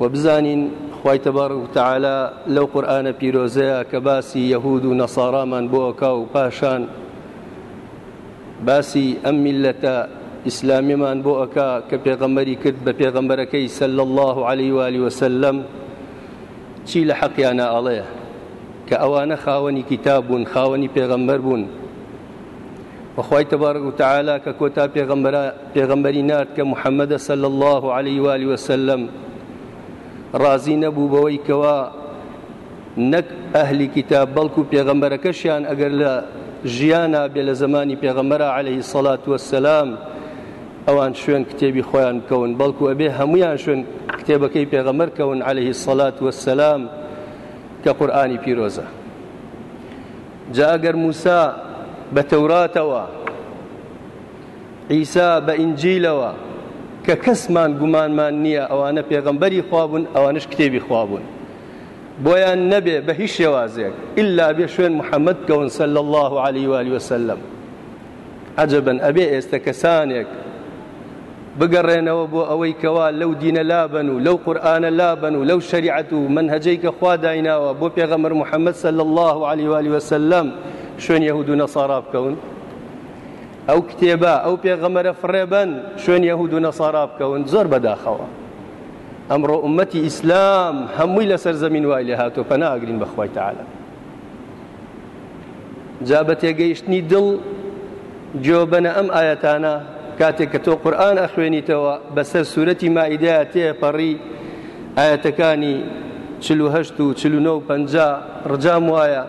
و بزانین خوای تبارک و تعالی لەو قورئانە پیرۆزەیە کە باسی یەهود و نەسارامان بۆ ئەکا و پاشان باسی ئەم میلەتە ئیسلامیمان بۆ ئەکا کە پێغەمبەری کرد بە پێغەمبەرەکەی سەل الله عليه وآله وسلم چی لە حەقیانە ئەڵێ کە ئەوانە خاوەنی کتاب بوون خاوەنی پێغەمبەر بوون وخوای تبارک و تعالی کە کۆتا پێغەمبەرە پێغەمبەری نارد کە محەممەدە سەل الله عليه وآله وسلم ڕازی نەبوو بەوەی کەوا نەک ئەهلی کتاب بەڵکو و پێغەمبەرەکەشیان ئەگەر لە ژیانا بێ لە زمانی پێغەمبەرە عليه سەلات وەسەسلام ئەوان شوێن کتێبی خۆیان بکەون بەڵکو ئەبێ هەمویان شوێن کتێبەکەی پێغەمەر کەون عليه سەلات وەسەسلام کە قورآانی پیرۆزە جا ئەگەر موسا بە تەوراتەوە عیسا بە ئینجیلەوە کە کەسمان گومانمان نییە ئەوانە پێغەمبەری خوا بوون ئەوانش کتێبی خوا بوون بۆیان نەبێ بە هیچ شێوازێک ئللا بێ شوێن محەممەد کەون سەل الله عليه وآله وسلم عجبن ئەبێ ئێستا کەسانێک بگەڕێنەوە بۆ ئەوەی کەوا لەو دینە لابن و لەو قورآانە لابن و لەو شریعەت و منهجەی کە خوا دایناوە بۆ پێغەمەر محەممەد سەل الله عليه وآله وسلم شوێن یهود و نەسارا بکەون ئەو کتێبە ئەو پێغەمەرە فڕێ بەن شوێن یەهود و نەسارا بکەون زۆر بەداخەوە ئەمڕۆ ئومەتی ئیسلام هەمووی لەسەر زەمین وای لێ هاتۆ پەنا ئەگرین بەخوای تەعالا جا بە تێگەیشتنی دڵ جۆبەنە ئەم ئاەتانە کاتێک کە تۆ قورآن ئەخوێنیتەوە بەسەر سوورەتی مائیدەیە تێپەڕی ئاەتەکانی چلوهشت و چلونە و پەنج ڕجام وایە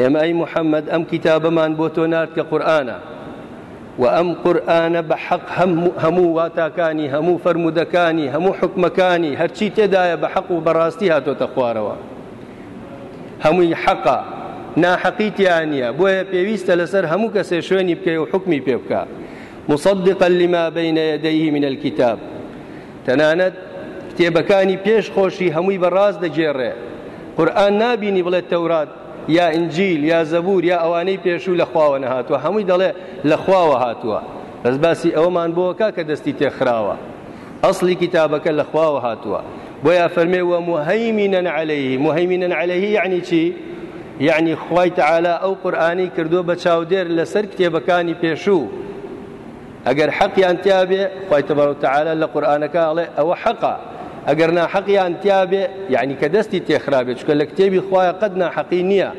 ئێمە ئەی محەممەد ئەم کیتابەمان بۆ تۆ نارد کە قورآانە و ئەم قورآانە بە حەق هەموو واتاکانی هەموو فەرمودەکانی هەموو حکمەکانی هەرچی تێدایە بە حەق و بەڕاستی هاتۆتە خوارەوە هەمووی حەقا ناحەقی تیانە بۆیە پێویستە لەسەر هەموو کەسێ شوێنی بکەی و حکمی پێ بکە مصدقا لما بين يديه من الكتاب تەنانەت کتێبەکانی پێش خۆشی هەمووی بە ڕاست دەگێڕێ، قورئان نابینی بڵێ تەورات یا ئینجیل یا زەبور یا ئەوانەی پێشوو لە خواوە نەهاتووە هەمووی دەڵێ لە خواوە هاتووە بەس باسی ئەوەمان بۆ کە کە دەستی تێخراوە ئەسڵی کتابەکە لە خواوە هاتووە بۆیا فەرمێ وە مهیمنن علیه مهیمنن علیه یعنی چی یعنی خوای تعالی ئەو قورئانی کردووە بە چاودێر لەسەر کتێبەکانی پێشوو ئەگەر حەقیان تیا بێ خوای تبارک و تعالی لە قورئانەکە ئەڵێ ئەوە حەقە ئەگەر ناحەقیان تیا بێ یعنی کە دەستی تێخرابێ چکە لە کتێبی خوایە قەت ناحەقی نییە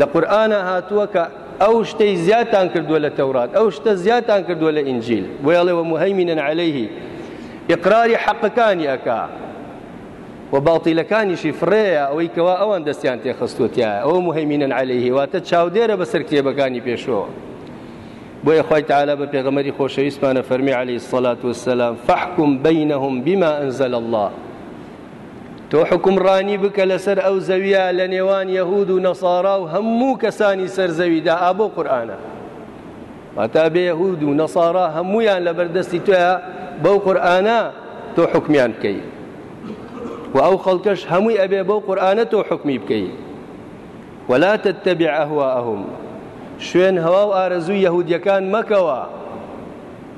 لە قورئانە هاتووە کە ئەو شتەی زیاتان کردووە لە تەورات ئەو شتە زیاتان کردووە لە ئینجیل بۆیڵێ وە مهەیمینەن عەلەیهی ئقراری حەقەکانی ئەکا و باڵتیلەکانیشی فڕەیە ئەوەی کەوا ئەوان دەستیان تێخستوتیایە ئەو مهەیمینەن عەلەیهی واتە چاودێرە بەسەر کتێبەکانی پێشەوە بۆیە خوای تەعالا بە پێغەمبەری خۆشەویستمان ئەفەرموێ عەلەیهی الصلاة والسلام فاحکم بینهم بما انزل الله تۆ حکومڕانی بکە لەسەر ئەو زەویە لە نێوان یەهود و نەسارا و هەموو کەسانی سەر زەویدا ئابۆ قورآانە واتا بێ یەهود و نەسارا هەمویان لە بەردەستی تویا بەو قورآانە تۆ حکمیان بکەی و ئەو خەڵکەش هەمووی ئەبێ بەو قورآانە تۆ حکمی بکەی ولا تتبع اهواءهم شوێن هەوا و ئارەزووی یەهودیەکان مەکەوە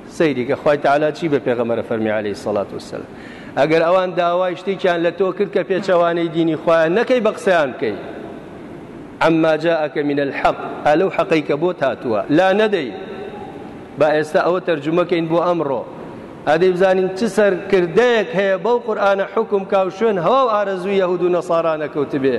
سەیری کە خوای تعالی چی بە پێغەمەرە فەرمی عليه الصلاة والسلام ئەگەر ئەوان داوای شتێکیان لە تۆ کرد کە پێچەوانەی دینی خوایان نەکەی بە قسەیان بکەیت عما جاءك من الحق ئەلو حەقەی کە بۆت هاتووە لا نەدەی با ئێستا ئەوە تەرجمەکەین بۆ ئەمڕۆ ئەدەی بزانین چ سەرکردەیەک هەیە بەو قورآانە حکم کا و شوێن هەوا و ئارەزوو یەهود و نەسارانە کەوتبێ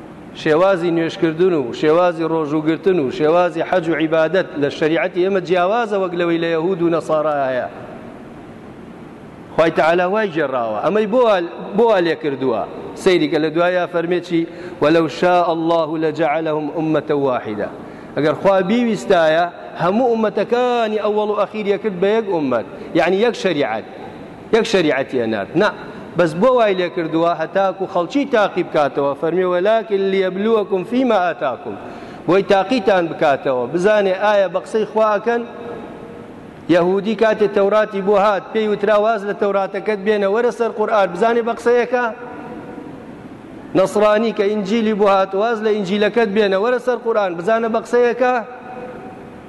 شێوازی نوێژکردن و شێوازی ڕۆژووگرتن و شێوازی حەج و عیبادەت لە شریعەتی ئێمە جیاوازە وەک لەوەی لە یەهود و نەسارا هەیە خی تعالا وای گێڕاوە ئەمەی بۆ لێ کردووە سەیریکە لە دوایە فەرمێکی وەلو شا الله لە جعلهم ئومەتە واحدە ئەگەر خوا بیویستایە هەموو ئومەتەکانی ئەوەڵ و ئەخیریە کرد بە یەک ئومەت یعنی یەک شریعەت یەک شەریعەتی ئەنارد نا بەس بۆ وای لێ کردووە هەتاکو خەڵکی تاقی بکاتەوە فەرمی وەلاکن لیەبلووەکم فیمە ئاتاکم بۆی تاقیتان بکاتەوە بزانێ ئایا بە قسەی خواکەن یەهودی کاتێ تەوراتی بۆ هات پێی وترا واز لە تەوراتەکەت بێنە وەرە سەر قورآن بزانێ بە قسەیەکە نەسرانی کە ئینجیلی بۆ هات واز لە ئینجیلەکەت بێنە وەرە سەر قورآن بزانە بە قسەیەکە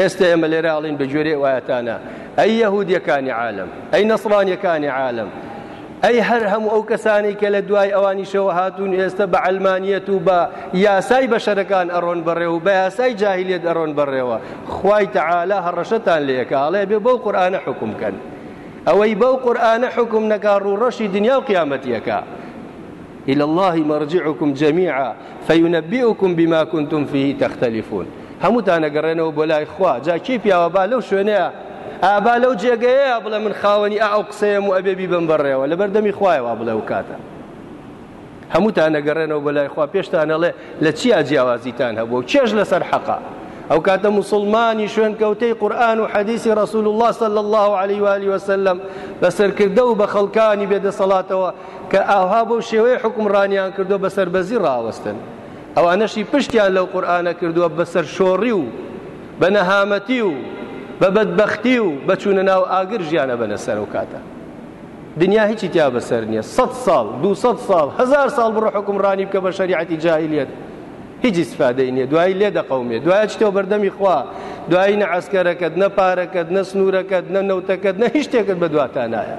ئێستا ئێمە لێرە ئەڵین بە گوێرەی ئەو ئاەتانە ئەی یەهودیەکانی عالم ئەی نەسرانیەکانی عالم ئەی هەر هەموو ئەو کەسانی کە لە دوای ئەوانیشەوە هاتوون ئێستا بە علمانیەت و بە یاسای بەشەرەکان ئەڕۆن بەڕێ و بە یاسای جاهلیت ئەڕۆن بەڕێوە خوای تەعالا هەڕەشەتان لەکە ئاڵێ بێ بەو قورآانە حکوم بکەن ئەوەی بەو قورآانە حکوم نەکە ڕوو ڕەشی دنیا و قیامەتیەکە إلی اللە مرجعکم جمیعا فینبیکم بما کنتم فیه تختلفون هەمووتان ئەگەڕێنەوە بۆ لای خوا جا کێ پیاوە با لەو شوێنەیە ئابا لەو جێگەیەیە بڵێ من خاوەنی ئەو قسەیەم و ئەبێ بیبم بەڕێوە لەبەر دەمی خوایەوە بڵێ و کاتە هەمووتان ئەگەڕێنەوە بۆ لای خوا پێشتان ئەڵێ لە چیا جیاوازیتان هەبوو چێژ لەسەر حەقا ئەو کاتە مسلمانی شوێن کەوتەی قورآن و حەدیسی رسول الله صلی الله عليه و آله وسلم بە سەرکردە و بە خەڵکانی بێدەسەڵاتەوە کە ئاوها بەو شێوەیە حکومڕانیان کردو بەسەر بەزی ڕاوەستن ئەوانەشی پشتیان لەو قورآانە کردووە بەسەر شۆڕی و بە نەهامەتی و بە بەدبختی و بەچوونە ناو ئاگر ژیانە بەنە سەر و کاتە دنیا هیچی تیا بەسەر نییە سە ساڵ دو ساڵ هزار ساڵ بڕۆ حکومڕانی بکە بە شریعەتی جاهلیت هیچ استفادەی نییە دوایی لێ دەقومێ دوای چتەوە بەردەمی خوا دوایی نە عسکەرەکەت نە پارەکەت نە سنوورەکەت نە نەوتەکەت نە هیچ شتێکت بە دواتانایە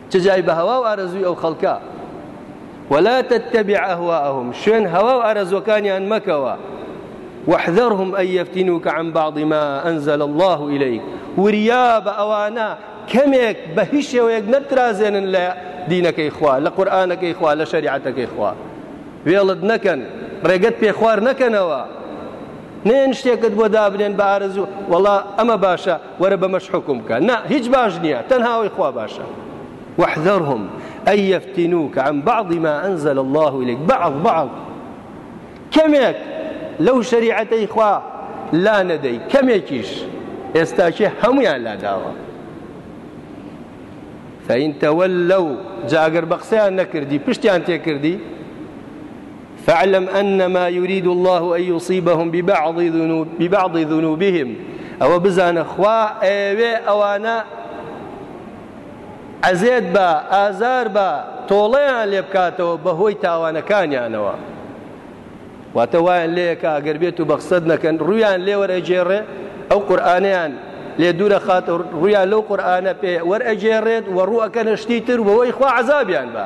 چ جای بە هەوا و ئارەزووی ئەو خەڵکە ولا تتبع اهواءهم شوێن هەوا و ئارەزوەکانیان مەکەوە واحذرهم أن يفتنوك عن بعض ما أنزل الله إليك وریا بە ئەوانە کەمێک بە هیچ شێوەیەک نەترازێنن لە دینەکەی خوا لە قورآانەکەی خوا لە شریعەتەکەی خوا وێڵت نەکەن ڕێگەت پێ خوار نەکەنەوە نێن شتێکت بۆ دابنێن بە ئارەزوو وەڵا ئەمە باشە وەرە بەمەش حکم بکە نا هیچ باش نییە تەنها ئەوەی خوا باشە واحذرهم أن يفتنوك عن بعض ما أنزل الله إليك بعض بعض کەمێک لەو شریعەتەی خوا لا نەدەی کەمێکیش ئێستاکێ هەمویان لاداوە فإن تولوا جاگەر بە قسەیان نەکردی پشتیان تێکردی فاعلم انما یرید اللە ان یصیبهم ببعض ذنوبهم ئەوە بزانە خوا ئەیەوێ ئەوانە ئەزێت بە ئازار بە تۆڵەیان لێ بکاتەوە بەهۆی تاوانەکانیانەوە واتە وایان لەیەکە ئەگەر بێت و بەخسەت نەکەن ڕویان لێوەرەجێڕێ ئەو قورآانیان لێ دوورە خات ڕویان لەو قورآانە پێ وەرئەجێڕێت و ڕووەکە نەشتی تر بەوەی خوا عذابیان بە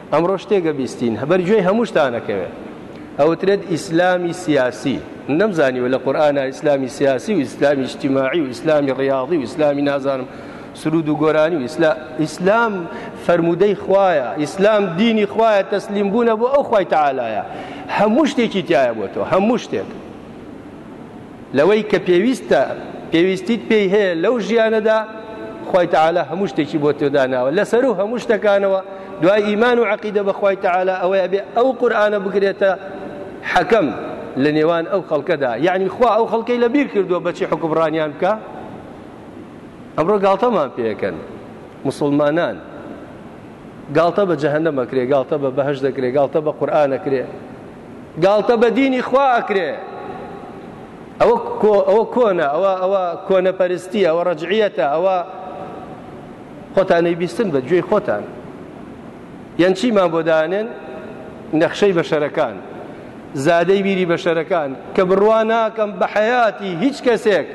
ئەمڕۆ شتێکە بیستین بەر گوێی هەموو شتانەکەوێ ئەوترێت ئیسلامی سیاسی نەمزانیوە لە قورآنا ئیسلامی سیاسی و ئیسلامی اجتماعی و ئیسلامی ڕاضی و ئیسلامی نازانم سرود و گۆرانی و ئیسلام فرەرمودەی خوایە ئیسلام دینی خوایە تەسلیم بوونە بۆ ئەو خی تعالایە هەموو شتێکی تایە بۆ تۆ هەموو شتێک لەوەی کە پێویستە پێویستیت پێی هەیە لەو ژیانەدا خوای تعالی هەموو شتێکی بۆ تۆ داناوە لەسەر و هەموو شتەکانەوە دوای ئیمان و عقیدە بەخوای تعالی ئەوەیە بێ ئەو قورآانە بگرێتە حەکەم لە نێوان ئەو خەڵکەدا یعنی خوا ئەو خەڵکەی لە بیر کردووە بەچی حکوبڕانیان بکە ئەمڕۆ گاڵتەمان پێەکەن مسلمانان گاڵتە بە جەهنەمەکرێ گاڵتە بە بەهش دەکرێ گاڵتە بە قورآانەکرێ گاڵتە بە دینی خوا ئەکرێ ئەوە ئەوە کۆنە ئەوە ئەوە کۆنە پەرستی ئەوە ڕەجعیەتە ئەوە خۆتانەی بیستن بە گوێی خۆتان یان چیمان بۆ دانێن نەخشەی بەشەرەکان زادەی بیری بەشەرەکان کە بڕوا ناکەم بە حەیاتی هیچ کەسێک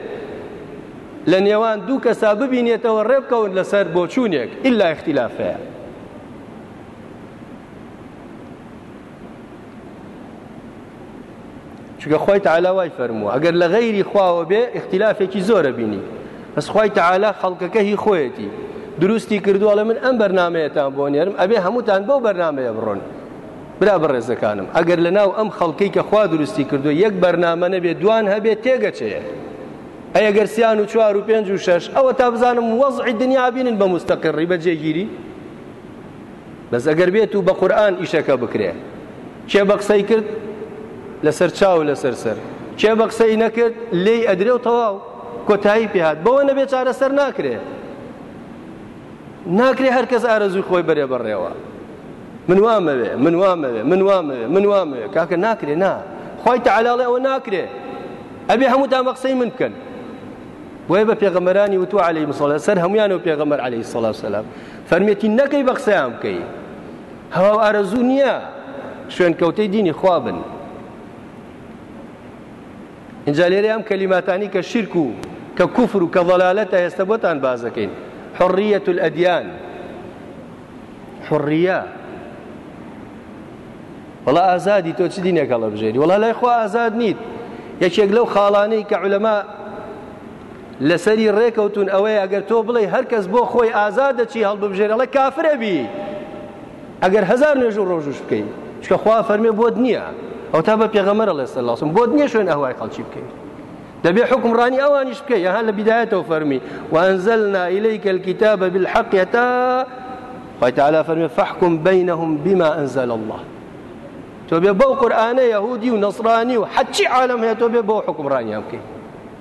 لە نێوان دوو کەسا ببینێتەوە ڕێبکەون لەسەر بۆچوونێک ئللا اختلافەیە چونکە خی تعالا وای فەرمووە ئەگەر لە غەیری خواوە بێ اختلافێکی زۆرە بینی بەس خی تعالا خەڵکەکە هی خۆیەتی دروستی کردووەڵێ من ئەم بەرنمەیەتان بۆ نێرم ئەبێ هەمووتان بەو بەرنمەیە بڕۆن برا بەڕێزەکانم ئەگەر لە ناو ئەم خەڵکەی کە خوا دروستی کردو یەک بەرنامە نەبێ دوان هەبێت تێگەچەیە ئەگەر سیان و چوار و پێنج و شش ئەوە تا بزانم وەزعی دنیا بینن بە مستەقڕی بە جێگیری بەس ئەگەر بێت و بە قورآن ئیشەکە بکرێ کێ بە قسەی کرد لەسەر چاو لەسەر سەر کێ بە قسەی نەکرد لێی ئەدرێ و تەواو کۆتایی پێهات بەوە نەبێ چارەسەر ناکرێ ناکرێ هەر کەس ئارەزوی خۆی بەرێ بەڕێوە من وامەوێ من وامەوێ من وامەوێ من وامەوێ کاکە ناکرێ نا خی تەعالاڵێ ئەوە ناکرێ ئەبێ هەموو دامە قسەی من بکەن بۆیە بە پێغەمەرانی وتو عليه مسلسل هەمویان و پێغەمەر عليه سلام فەرمیەتی نەکەی بە قسەیان بکەی هەوا و ئارەزوو نییە شوێنکەوتەی دینی خوا بن اینجا لێرە ئەم کەلیماتانی کە شیرک و کە کوفر و کە ضەلالەتە ئێستا بۆتان باز دەکەین حڕیەت الئەدیان حڕیە وڵا ئازادی تۆ چ دینێکە هەڵەبژێری وڵا لای خۆ ئازاد نیت یەکێک لەو خاڵانەی کە علەما لەسەری ڕێکەوتون ئەوەیە ئەگەر تۆ بڵێ هەر کەس بۆ خۆی ئازادە چی هەڵببژێرە ئەڵێ کافر ئەبی ئەگەر هەزار نوێژ و ڕۆژوش بکەی چکە خوا فەرمێ بۆت نییە ئەو تا بە پێغەمەر ئەڵێ سەلاسم بۆت نییە شوێن ئەهوای خەڵکی بکەی دەبێ حکمڕانی ئەوانیش بکەی یەها لە بدایەتەوە فەرمی وانزلنا إليك الكتاب بالحق يتا خوای تعالی فەرمی فحکم بینهم بما أنزل الله تۆ بێ بەو قورآانە یهودی و نەسرانی و حەچی عالم هەیە تۆ بێ بۆ حکمڕانیان بکەیت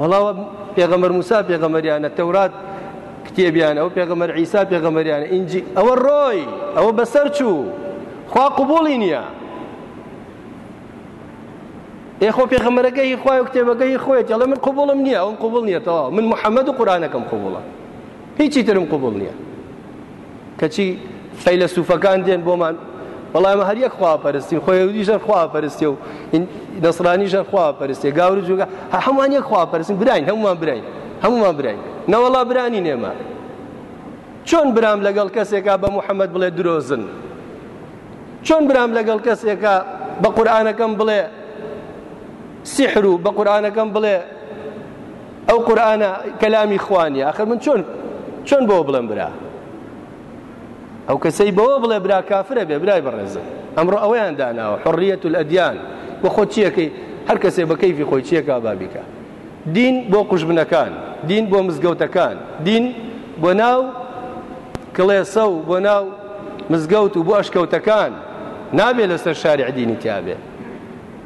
وەڵا پێغەمبەر موسا پێغەمبەریانە تەورات کتێبیانە و پێغەمبەر عیسا پێغەمبەریانە ئینجی ئەوە ڕۆی ئەوە بەسەر چوو خوا قوبوڵی نییە ئێخۆ پێغەمبەرەکە هی خوای و کتێبەکە هی خۆیەتی ئەڵێ من قوبوڵم نییە ئەوم قوبوڵ نییە تەواو من محەممەد و قورانەکەم قوبوڵە هیچی ترم قبول نییە کەچی فەیلەسوفەکان دێن بۆمان بەڵام هەر یەک خواپەرستین خۆ یهودی ژەر خواپەرستێ و نەسرانی ژەر خواپەرستێ گاور جوگە هەمووان یەک خواپەرستین براین هەمووان براین هەمووان براین نەوەڵا برانی نێمە چۆن برام لەگەڵ کەسێکا بە محەممەد بڵێ درۆزن چۆن برام لەگەڵ کەسێکە بە قورآانەکەم بڵێ سیحر و بە قورآانەکەم بڵێ ئەو قورئانە کەلامی خوا نیە ئەخر من چۆن چۆن بۆ بڵێم برا ئەو کەسەی بەوە بڵێ برا کافرە بێ برای بەڕێزم ئەمڕۆ ئەوەیان داناوە حڕیەت ئەدیان بۆ خۆ چیەکەی هەر کەسێ بە کەیفی خۆی چیەکە بابیکە دین بۆ قوژبنەکان دین بۆ مزگەوتەکان دین بۆ ناو کڵێسە و بۆ ناو مزگەوت و بۆ ئەشکەوتەکان نابێ لەسەر شاری عدینی تیاابێ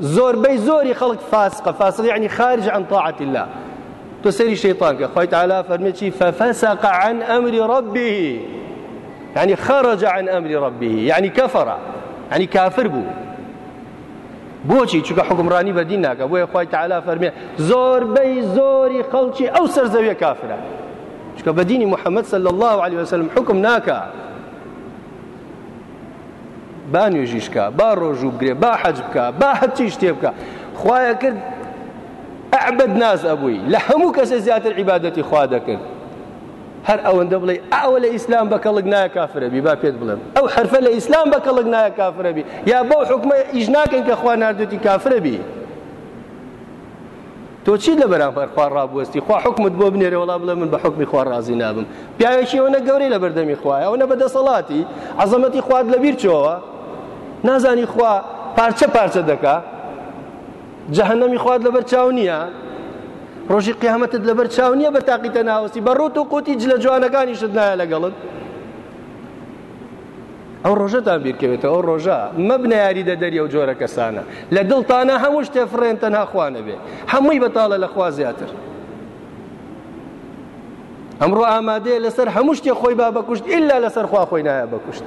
زۆربەی زۆری خەڵک فاسقە فاسق یعنی خارج عن طاعة الله تۆ سەری شەیطان کە خوای تعالی فەرمی چی ففسق عن امر ربه يعني خرج عن امر ربه يعني كفر يعني كافر بو بۆچی چونکە حکمڕانی بەدین ناکە بۆیە خی تعالا فەرمێ زۆربەی زۆری خەڵکی ئەو سەر زەویە کافرە چکە بە دینی محەممەد سل الله عليه وسلم حکم ناکە با نوێژیش کا با ڕۆژوو بگرێ با حەج بکە با هەرچی شتێ بکە خوایە کرد ئەعبد ناز ئەبووی لە هەموو کەسە زیاتر عیبادەتی خوا دەکرد هەر ئەوەندە بڵێ ئەوە لە ئیسلام بە کەڵک نایە کافرەبی با پێت بڵێم ئەو حرفە لە ئیسلام بە کەڵک نایە کافرەبی یا بەو حکومە ئیش ناکەین کە خوا نردێتی کافرەبی تۆ چیت لە بەرامبەر خوا ڕابوەستی خوا حوکمت بۆ بنێرێ وەڵا بڵێ من بە حوکمی خوا ڕازی نابم پیاوێکی ئەوەنە گەورەی لە بەردەمی خوایە ئەوەنە بە دەسەڵاتی عەزەمەتی خوات لەبیر چۆوە نازانی خوا پارچە پارچە دەکا جەهەنەمی خوات لەبەر چاو نییە ڕۆژی قیامەتت لەبەر چاو نییە بە تاقیتە ناوەستی بە ڕوت و قوتی جلە جوانەکانیشت نایە لەگەڵت ئەو ڕۆژەتان بیرکەوێتەوە ئەو ڕۆژە مەبنە یاریدەدەری ئەو جۆرە کەسانە لە دڵتانە هەموو شتێ فڕێن تەنها خوانە بێ هەمووی بەتاڵە لە خوا زیاتر ئەمڕۆ ئامادەیە لەسەر هەموو شتێ خۆی با بەکوشت ئللا لەسەر خوا خۆی نایە بەکوشت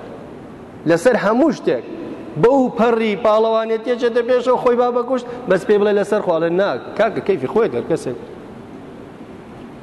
لەسەر هەموو شتێک بەو پەڕی پاڵەوانێت تێچێتە پێشەوە خۆی با بەکوشت بەس پێ بڵێ لەسەر خواڵێن ناک کاکە کەیفی خۆی دەر کەسێک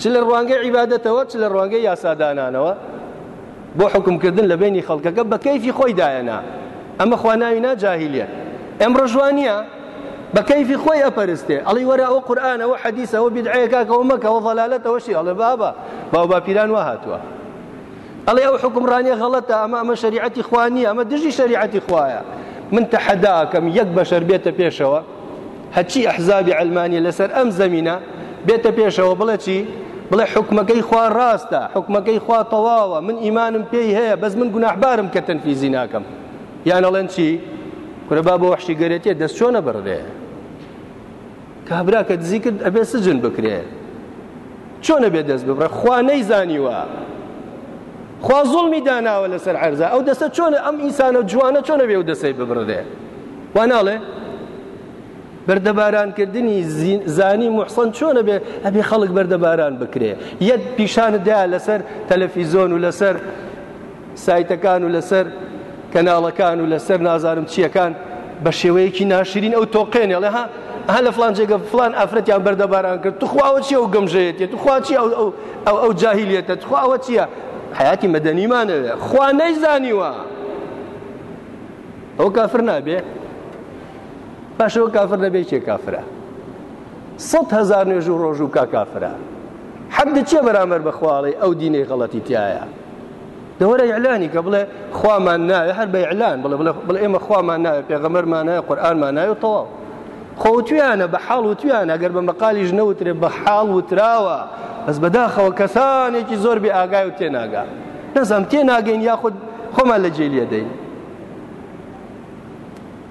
چ لە ڕوانگەی عیبادەتەوە چ لە ڕوانگەی یاسادانانەوە بۆ حکومکردن لە بینی خەڵکەکە بە کەیفی خۆی دایەنا ئەمە خوا ناوی ناجاهیلە ئەمڕۆ ژوانە بە کەیفی خۆی ئەپەرستێ ئەڵی وەرە ئەو قورآانەوە حەدیسەوە بدعەیەکەکەەوە مەکەەوە ڤەلالەتەوەشی ئەڵێ بابە باو باپیران وە هاتووە ئەڵێ ئەو حکومڕانیە غەڵەتە ئەمە ئەمە شریعەتی خوانیە ئەمە دژی شریعەتی خوایە من تەحەداکەم یەک بەشەر بێتە پێشەوە هەرچی ئەحزابی عەلمانیە لەسەر ئەم زەمینە بێتە پێشەوە بڵێ چی بڵێ حکومەکەی خوا ڕاستە حکومەکەی خوا تەواوە من ئیمانم پێی هەیە بەس من گوناحبارم کە تەنفیزی ناکەم یانەڵێن چی کورەبا بۆ وحشی گەرێتە دەست چۆنە بڕێ کابرا کە دزی کرد ئەبێ سجن بکرێ چۆنە بێ دەست ببڕێ خوا نەیزانیوە خوا زوڵمی داناوە لەسەر عەرزە ئەو دەستە چۆنە ئەم ئینسانە جوانە چۆنە بێ و دەسەی ببڕێ وا ناڵێ بەردەبارانکردنی زانی محسن چۆنە بێ ئەبێ خەڵک بەردەباران بکرێ یەک پیشانت دیا لەسەر تەلەفیزۆن و لەسەر سایتەکان و لەسەر کەناڵەکان و لەسەر نازانم چیەکان بە شێوەیەکی ناشرین ئەو تۆقێنێ ڵێ ها ها لە فلان جێگە فلان ئافرەتیان بەردەباران کرد توخواوە چی ئەو گەمژەیەتێت توخوا چی ئەو ئەو ئەو ئەو جاهیلێتە توخوا ئەوە چییە حیاتی مەدەنیمانەوێ خوا نەیزانیوە ئەو کافر نابێ باشەوە کافر نەبێ کێ کافرە سەد هزار نوێژ و ڕۆژ و کا کافرە حەبدە چیە بەرامەر بەخواڵی ئەو دینەی غەڵەتی تایە دەوەرە ئیعلانی کە بڵێ خوامان ناوێ هەر بە ئیعلان بڵێ بڵێ ئێمە خوامان ناوێ پێغەمەرمان نایە قورآنمان نایە و تەواو خۆوتویانە بە حاڵ وتویان ئەگەر بە مەقالیش نەوترێ بە حاڵ وتراوە بەس بەداخەوە کەسانێکی زۆر بێ ئاگای و تێناگا نەزانم تێناگەین یاخود خۆمان لە جێلیە دەین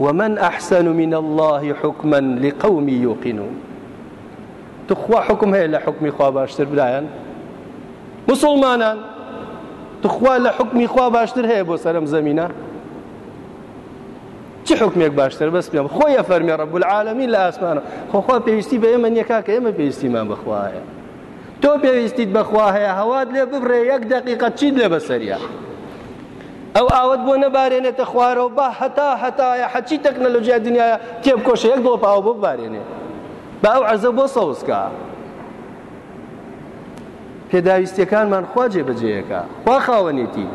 ومن احسن من اللە حکما لقوم یوقنون تخوا حکم هەیە لە حکمی خوا باشتر برایان مسلمانان تخوا لە حکمی خوا باشتر هەیە بۆ سەرم زەمینە چ حکمێک باشتر بەس پێم خۆیە فەرمی ڕب العالمین لە ئاسمانە خۆخوا پێویستی بە ئێمە نییە کاکە ئێمە پێویستیمان بەخواە تۆ پێویستیت بەخوا هەیە هەواد لێ ببڕێ یەک دقیقەت چیت لێ بەسەریە ئەو ئاوەت بۆ نەبارێنێتە خوارەوە با هەتا هەتایە حەچی تەکنەلۆژیای دنیایە تێبکۆشە یەک دڵۆپ ئاو بۆ ببارێنێ با ئەو عەرزە بۆ سەوزکە پێداویستیەکانمان خوا جێبەجێیەکە خوا خاوەنێتی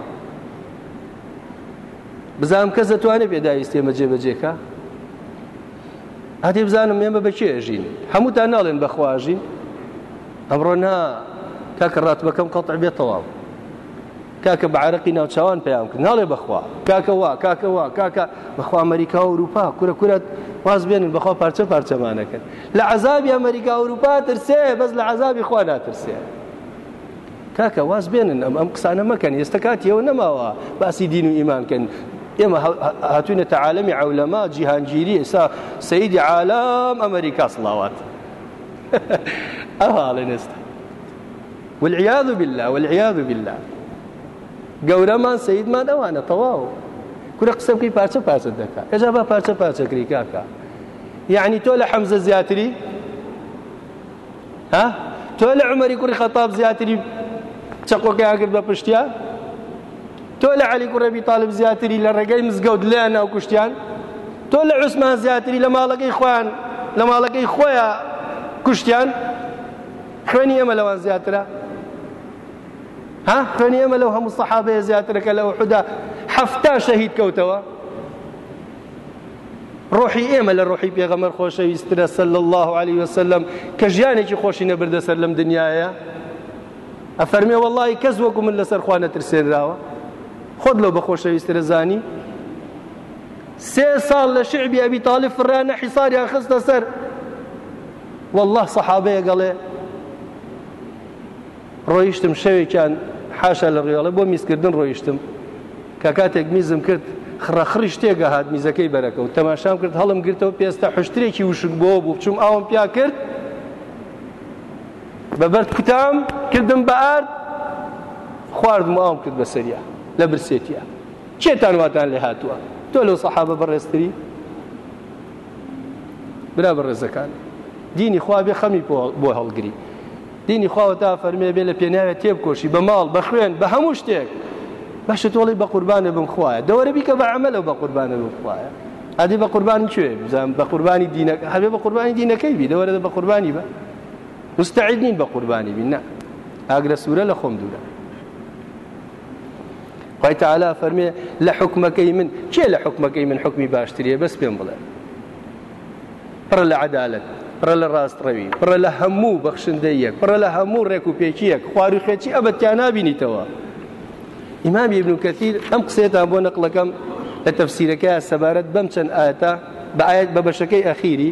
بزانم کەس دەتوانێت پێداویستی ئێمە جێبەجێکە هەتی بزانم ئێمە بەکێ ئەژین هەمووتان ناڵێن بەخواژین ئەمڕۆ نا کاکە ڕاتبەکەم قەڵ بێت تەواو کاکە بە عرەقی ناوچوان پەیام کرد ناڵێ بەخوا کاکەوا کاکەوا کاکە بەخوا ئەمریکا و ئەوروپا کورە کورەت واز بێنن بەخوا پارچە پارچەمانەکەن لە عذابی ئەمریکا ئەوروپا ترسێ بەس لە عذابی خوا ناترسێ کاکە واز بێنن ئەم ئەم قسانە مەکەن ئێستا کاتیەوە نەماوە باسی دین و ئیمانکەن ئێمە هاتوینە تەعاالمی عولەما جیهانگیری ئێستا سەیدی عالم ئەمریکا سڵاوات ئەهاڵێن ئێستا والعیاذ باللە والعیاذ باللە گەورەمان سەیدمان ئەوانە تەواو کورە قسە بکەی پارچە پارچە دەکا ئێجا با پارچە پارچە کری کاکە یعنی تۆ لە حەمزە زیاتری ها تۆ لە عمەری کوڕی خەتاب زیاتری چەقۆکەیان کرد بە پشتیان تۆ لە علی کوڕێبی تاالب زیاتری لە ڕێگەی مزگەوت لیان ناو کوشتیان تۆ لە عوسمان زیاتری لە ماڵەکەی خۆیان لە ماڵەکەی خۆیان کوشتیان خوێنی ئێمە لەوان زیاترە ها خوێنی ئێمە لەو هەموو سەحابەیە زیاترە کە لە ئوحدا حەفتا شەهید کەوتەوە ڕۆحی ئێمە لە ڕۆحی پێغەمەر خۆشەویسترە سەل الله عليه وسلم کە ژیانێکی خۆشی نەبردە سەر لەم دنیاە ئەفەرمێ وەڵی کەس وەکو من لەسەر خوا نەترسێنراوە خۆت لەو بە خۆشەویسترە زانی سێ ساڵ لە شعبی ئەبی تاالب فڕیانە حیساریان خستە سەر وەڵڵە سەحابەیەک ئەڵێ ڕۆیشتم شەوێکیان حاشا لە ڕوێڵێ بۆ میزکردن ڕۆیشتم کە کاتێک میزم کرد خڕەخڕی شتێکە هات میزەکەی بەرەکەوت تەماشام کرد هەڵم گرتەوە پێستە حشترێکی وشک بۆ بوو بچوم ئاوم پیا کرد بە بەرد کوتام کردم بە ئارد خواردم ئاوم کرد بە سەریا لە برسێتە چێتان واتان لێ هاتووە تۆ لەو سەحابە بەڕێزتری برا بەڕێزەکان دینی خوا بێ خەمی بۆ هەڵگری دینی خواوە تا فەرمێ بێ لە پێناوێ تێبکۆشی بە ماڵ بە خوێن بە هەموو شتێک باشە تۆڵی بە قوربانە بم خوایە دەوەرە بیکە بە عملەوە بە قوربانە بم خوایە ئەدی بە قوربانی کوێ بزان بە قوربانی دینەکە هەبێ بە قوربانی دینەکەی بی دەوەرە بە قوربانی بە مستعید نین بە قوربانی بین نا ئاگرە سوورە لە خۆم دوورە خوای تعالی فەرمێ لە حکومەکەی من کێ لە حکومەکەی من حکمی باشتریە بەس پێم بڵێ پڕە لە عەدالەت پڕە لە ڕاستڕەوی پڕە لە هەموو بەخشندەیەک پڕە لە هەموو ڕێک و پێکیەک خوار و خێچی ئەبەتیا نابینیتەوە ئیمام ابن کەثیر ئەم قسێتان بۆ نەقلەکەم لە تەفسیرەکە سەبارەت بەم چەند ئاەتە بە ئاەت بە بەشەکەی ئەخیری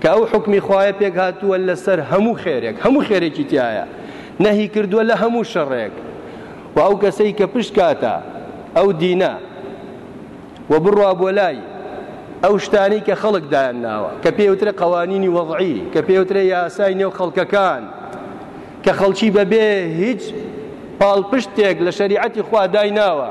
کە ئەو حوکمی خوایە پێکهاتووە لەسەر هەموو خێرێک هەموو خێرێکی تایە نەهی کردووە لە هەموو شەڕێک و ئەو کەسەی کە پشت کاتە ئەو دینە و بڕوا بۆ لای ئەو شتانی کە خەڵک دایان ناوە کە پێوترە قوانینی وەضعی کە پێوترە یاسای نێو خەڵکەکان کە خەڵکی بەبێ هیچ پاڵپشتێک لە شریعەتی خوا دایناوە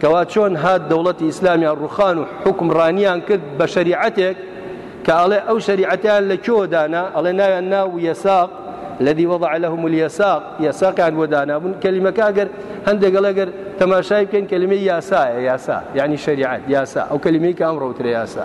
کەوا چۆن هات دەوڵەتی ئیسلامیان ڕوخان و حوکمڕانیان کرد بە شەریعەتێک کە ئەڵێ ئەو شەریعەتیان لە کۆ دانا ئەڵێ ناویان ناو یەساق الذي وضع لهم اليساق یاساقیان بۆ دانابوون کەلیمەکە ئەگەر هەندێک ئەگەر تەماشای بکەن کەلیمەی یاسایە یاسا یعنی شریعەت یاسا ئەو کەلیمەی کە ئەمڕۆ وترە یاسا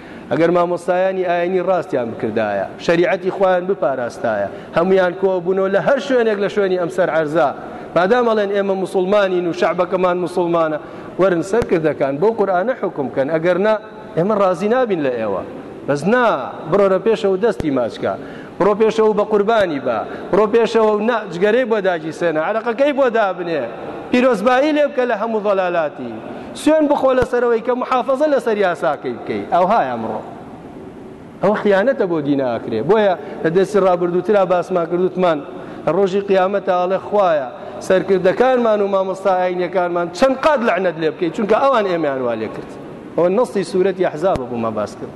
ئەگەر مامۆستایانی ئاینی ڕاستیان بکردایە شەریعەتی خۆیان بپاراستایە هەمویان کۆبوونەوە لە هەر شوێنێک لە شوێنی ئەم سەر عەرزا مادام ئەڵێن ئێمە مسلمانین و شعبەکەمان مسلمانە وەرن سەرکردەکان بۆ قورآانە حکم بکەن ئەگەر نا ئێمە ڕازی نابین لە ئێوە بەس نا بڕۆرە پێشەوە دەستی ماچکە بڕۆ پێشەوە و بەقوربانی بە. بڕۆ پێشەوە و نا جگەرەی بۆ داگیسێنە، عەرەقەکەی بۆ دابنێ، پیرۆزبایی لێ بکە لە هەموو زەلالاتی، سوێن بخۆ لەسەرەوەی کە موحافەزە لەسەر یاساکەی بکەی. ئەوهایە ئەمڕۆ. ئەوە خیانەتە بۆ دین ئاکرێ. بۆیە لە دەرسی ڕابردووترا باسمان کرد وتمان لە ڕۆژی قیامەتا ئەڵێ خوایە سەرکردەکانمان و مامۆستا ئاینیەکانمان چەند قات لەعنەت لێ بکەی چونکە ئەوان ئێمەیان وا لێ کرد. ئەوە نەستی سورەتی ئەحزابە بۆمان باس کرد.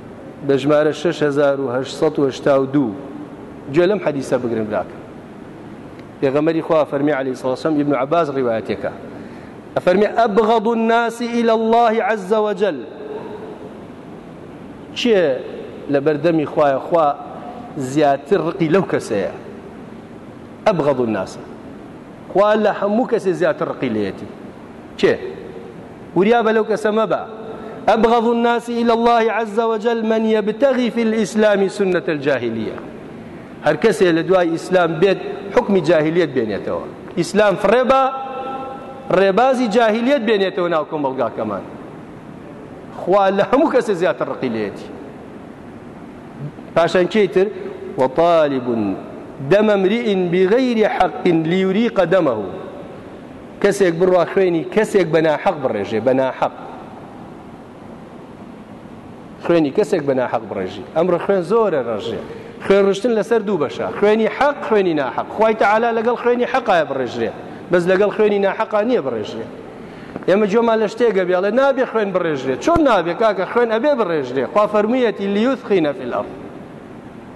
بە ژمارە 6882 گوێ لەم حەدیسە بگرن براکە پێغەمەری خوا فەرمی علی سڵسم ابن عباس ڕیواەتەکە ئەفەرمی ئەبغض الناس إلى الله عز وجل چێ لە بەردەمی خوایە خوا زیاتر ڕقی لەو کەسەیە ئەبغض الناس خوا لە هەموو کەسێ زیاتر ڕقی لێتی کێ وریا بە لەو کەسە مەبە. ابغض الناس الی اللە عز وجل من یبتغی فی الاسلام سنة الجاهلیە هەر کەسێ لە دوای ئیسلام بێت حکمی جاهلیەت بێنێتەوە ئیسلام فڕێ بە ڕێبازی جاهلیەت بێنێتەوە ناو کۆمەڵگاکەمان خوا لە هەموو کەسە زیاتر ڕقی لێتی پاشان کێی تر وطالب دم امرئ بغير حق ليريق دمه کەسێک بڕوا خوێنی کەسێک بە ناحەق بڕێژێ بە ناحەق خوێنی کەسێک بە ناحەق بڕێژی ئەمڕۆ خوێن زۆرە ڕژێ خوێن ڕشتن لەسەر دوو بەشە خوێنی حەق خوێنی ناحەق خی تەعالا لەگەڵ خوێنی حەقایە بڕێژرێ بەس لەگەڵ خوێنی ناحەقا نییە بڕێژرێ ئێمە جۆمان لە شتێگە بێڵێ نابێ خوێن بڕێژرێ چۆن نابێ کاکە خوێن ئەبێ بڕێژرێ خوا فەرموویەتی لیوت خینە فیلەڕ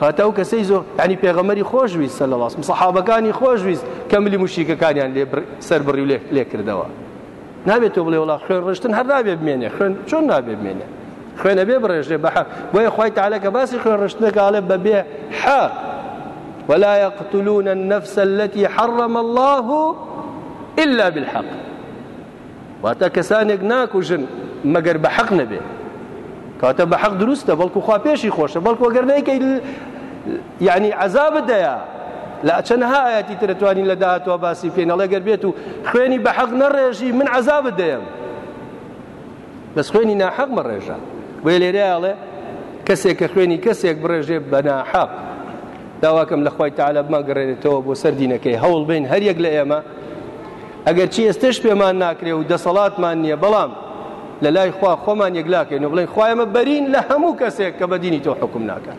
کاتە ئەو کەسەی زۆ ینی پێغەمەری خۆش ویست سە لە ڵاستم سەحابەکانی خۆش ویست کە ملی مشیکەکانیان لێ سەر بڕی و لێ کردەوە نابێت تۆ بڵێ وڵا خوێن ڕشتن هەر نابێ بمێنێ خوێن چۆن نابێ بمێنێ خوێنە بێ بڕێژێ بەح بۆیە خی تاالەکە باسی خوێن ڕشتنەکەڵێ بە بێ حەق ولا يقتلون النفس التي حرم الله إلا بالحق واتە کەسانێک ناکوژن مەگەر بە حەق نەبێ کاتە بە حەق دروستە بەڵکو خوا پێشی خۆشە بەڵکو گەر نەیکەی یعنی عذاب دەیە لا چەنها ئاەتی ترەتوانین لە داهاتوە باسی بکەین ئەڵێ گەر بێت و خوێنی بە حەق نەڕێژی من عذابت دەیەم بەس خوێنی ناحەق مەڕێژە بۆیە لێرە ئەڵێ کەسێک کە خوێنی کەسێک بڕێژێ بە ناحەق داواکەم لە خوای تعالی بمانگەڕێنێتەوە بۆ سەر دینەکەی هەوڵ بین هەر یەک لە ئێمە ئەگەر چی ئێستش پێمان ناکرێ و دەسەڵاتمان نییە بەڵام لە لای خوا خۆمان یەکلاکەین و بڵێن خوایەمە بەرین لە هەموو کەسێک کە بە دینی تۆ حکم ناکات